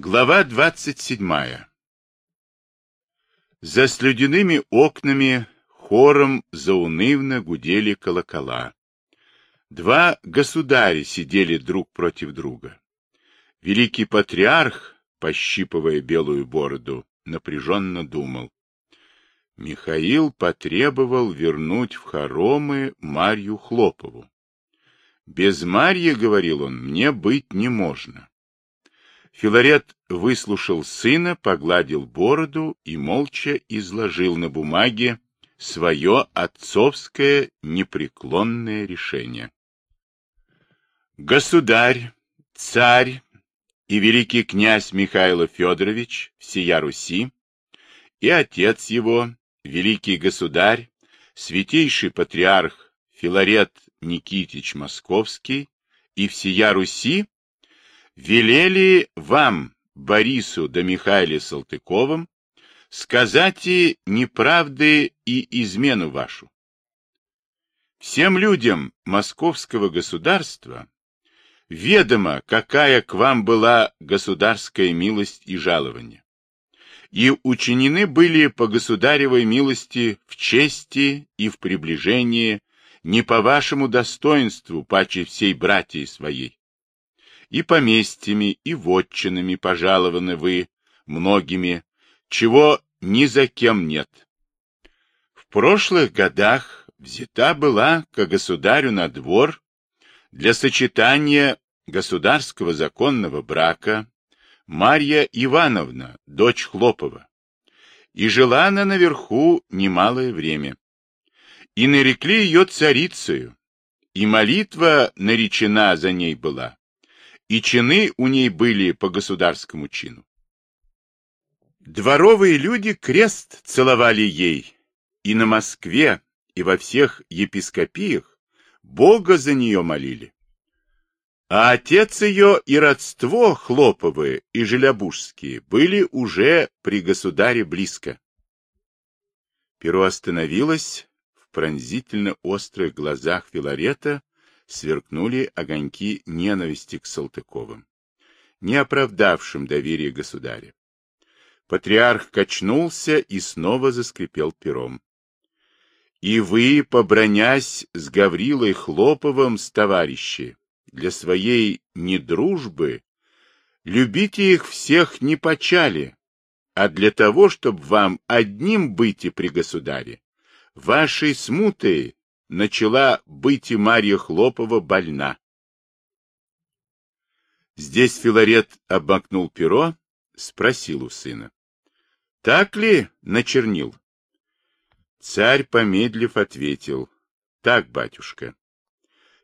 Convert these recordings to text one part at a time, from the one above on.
Глава двадцать седьмая За слюдяными окнами хором заунывно гудели колокола. Два государя сидели друг против друга. Великий патриарх, пощипывая белую бороду, напряженно думал. Михаил потребовал вернуть в хоромы Марью Хлопову. Без Марьи, говорил он, мне быть не можно. Филарет выслушал сына, погладил бороду и молча изложил на бумаге свое отцовское непреклонное решение. Государь, царь и великий князь Михаил Федорович всея Руси и отец его, великий государь, святейший патриарх Филарет Никитич Московский и всея Руси велели вам, Борису да Михаиле Салтыковым, сказать и неправды и измену вашу. Всем людям московского государства ведомо, какая к вам была государская милость и жалование. И учинены были по государевой милости в чести и в приближении не по вашему достоинству, паче всей братьей своей. И поместьями, и вотчинами пожалованы вы многими, чего ни за кем нет. В прошлых годах взята была к государю на двор для сочетания государского законного брака Марья Ивановна, дочь Хлопова, и жила она наверху немалое время и нарекли ее царицею, и молитва наречена за ней была, и чины у ней были по государскому чину. Дворовые люди крест целовали ей, и на Москве, и во всех епископиях Бога за нее молили. А отец ее и родство Хлоповы и Желябужские были уже при государе близко. Перо остановилось, пронзительно острых глазах Филарета сверкнули огоньки ненависти к Салтыковым, не оправдавшим доверие государя. Патриарх качнулся и снова заскрипел пером. И вы, побронясь с Гаврилой Хлоповым с товарищи, для своей недружбы, любите их всех не почали, а для того, чтобы вам одним быть и при государе, Вашей смутой начала быть и Марья Хлопова больна. Здесь Филарет обмакнул перо, спросил у сына. — Так ли начернил? Царь, помедлив, ответил. — Так, батюшка.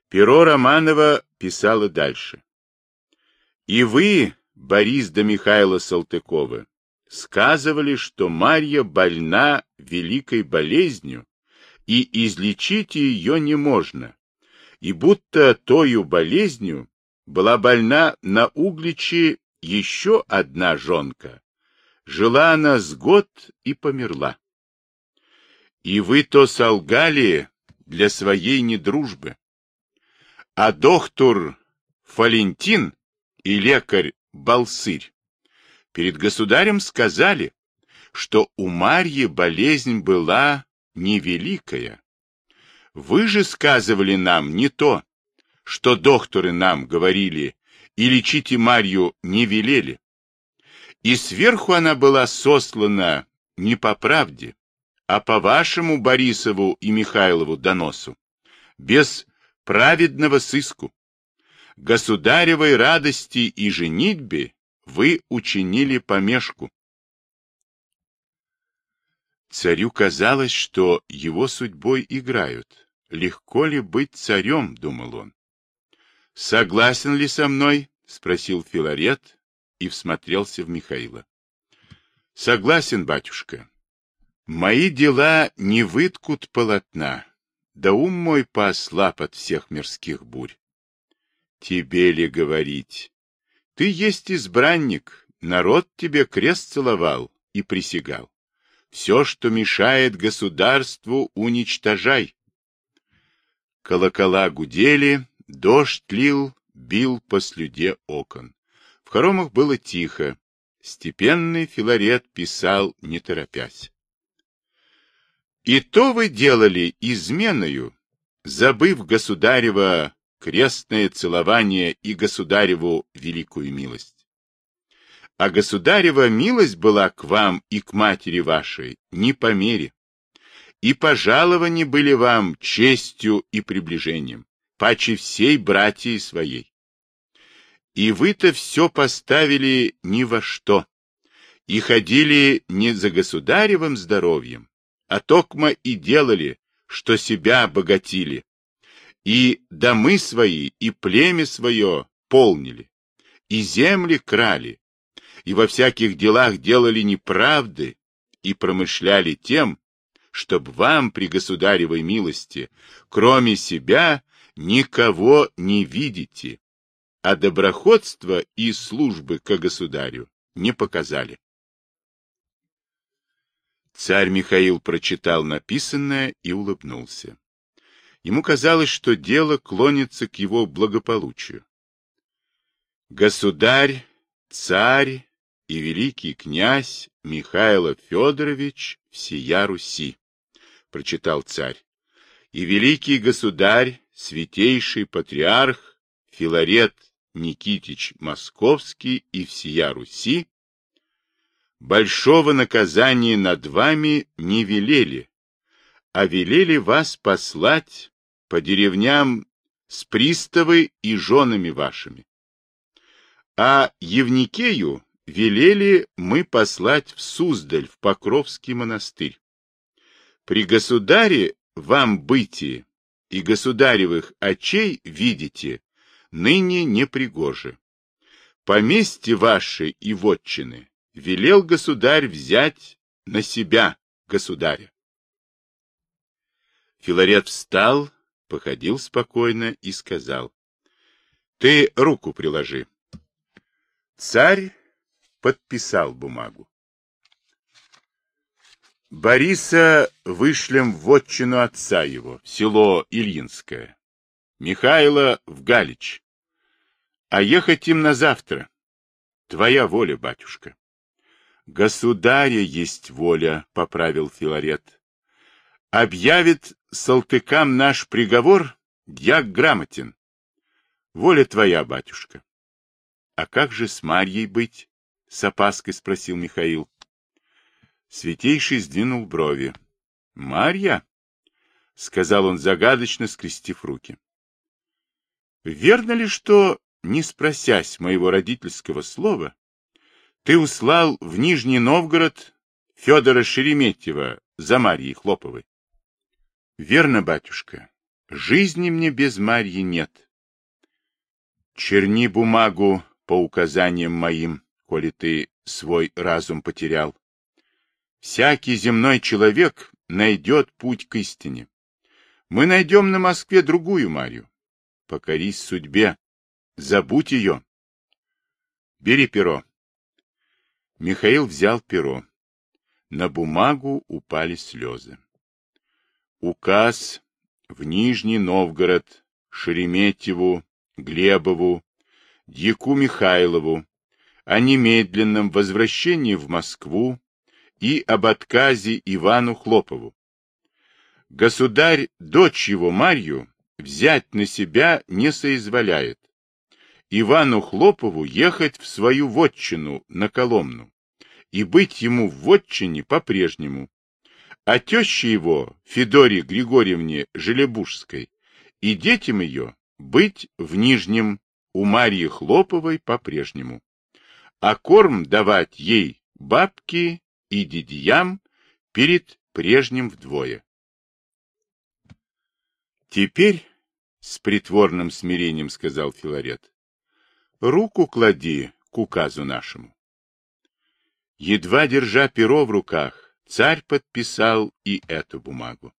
Перо Романова писало дальше. — И вы, Борис да Михайла Салтыкова, сказывали, что Марья больна великой болезнью, и излечить ее не можно, и будто тою болезнью была больна на Угличе еще одна жонка. Жила она с год и померла. И вы то солгали для своей недружбы. А доктор Фалентин и лекарь Балсырь перед государем сказали, что у Марьи болезнь была невеликая. Вы же сказывали нам не то, что докторы нам говорили, и лечите Марью не велели. И сверху она была сослана не по правде, а по вашему Борисову и Михайлову доносу, без праведного сыску. Государевой радости и женитьбе вы учинили помешку. Царю казалось, что его судьбой играют. Легко ли быть царем, думал он. Согласен ли со мной? спросил Филарет и всмотрелся в Михаила. Согласен, батюшка. Мои дела не выткут полотна, да ум мой поослаб от всех мирских бурь. Тебе ли говорить? Ты есть избранник, народ тебе крест целовал и присягал. Все, что мешает государству, уничтожай. Колокола гудели, дождь лил, бил по слюде окон. В хоромах было тихо, Степенный Филарет писал, не торопясь. И то вы делали изменою, забыв государева крестное целование и государеву великую милость. А государева милость была к вам и к матери вашей не по мере, и пожалования были вам честью и приближением, паче всей братьей своей. И вы-то все поставили ни во что, и ходили не за государевым здоровьем, а токмо и делали, что себя обогатили, и домы свои, и племя свое полнили, и земли крали, и во всяких делах делали неправды, и промышляли тем, чтоб вам при государевой милости, кроме себя, никого не видите, а доброходство и службы к государю не показали. Царь Михаил прочитал написанное и улыбнулся. Ему казалось, что дело клонится к его благополучию. Государь, царь и великий князь Михаил Федорович всея Руси, прочитал царь, и великий государь, святейший патриарх Филарет Никитич Московский и всея Руси большого наказания над вами не велели, а велели вас послать по деревням с приставы и женами вашими. А Евникею велели мы послать в Суздаль, в Покровский монастырь. При государе вам бытие и государевых очей видите, ныне непригоже. Поместье ваши и вотчины велел государь взять на себя государя. Филарет встал, походил спокойно и сказал, — Ты руку приложи. Царь подписал бумагу. Бориса вышлем в отчину отца его, в село Ильинское. Михайло в Галич. А ехать им на завтра. Твоя воля, батюшка. Государя есть воля, поправил Филарет. Объявит Салтыкам наш приговор, дьяк грамотен. Воля твоя, батюшка. А как же с Марьей быть? С опаской спросил Михаил. Святейший сдвинул брови. Марья? Сказал он загадочно, скрестив руки. Верно ли, что, не спросясь моего родительского слова, ты услал в Нижний Новгород Федора Шереметьева за Марьей Хлоповой. Верно, батюшка. Жизни мне без Марьи нет. Черни бумагу по указаниям моим, коли ты свой разум потерял. Всякий земной человек найдет путь к истине. Мы найдем на Москве другую Марью. Покорись судьбе. Забудь ее. Бери перо. Михаил взял перо. На бумагу упали слезы. Указ в Нижний Новгород, Шереметьеву, Глебову, Дьяку Михайлову о немедленном возвращении в Москву и об отказе Ивану Хлопову. Государь дочь его Марью взять на себя не соизволяет, Ивану Хлопову ехать в свою вотчину на Коломну и быть ему в вотчине по-прежнему, а теща его, Федоре Григорьевне Желебужской, и детям ее быть в Нижнем у Марьи Хлоповой по-прежнему, а корм давать ей бабки и дядьям перед прежним вдвое. Теперь, с притворным смирением сказал Филарет, руку клади к указу нашему. Едва держа перо в руках, царь подписал и эту бумагу.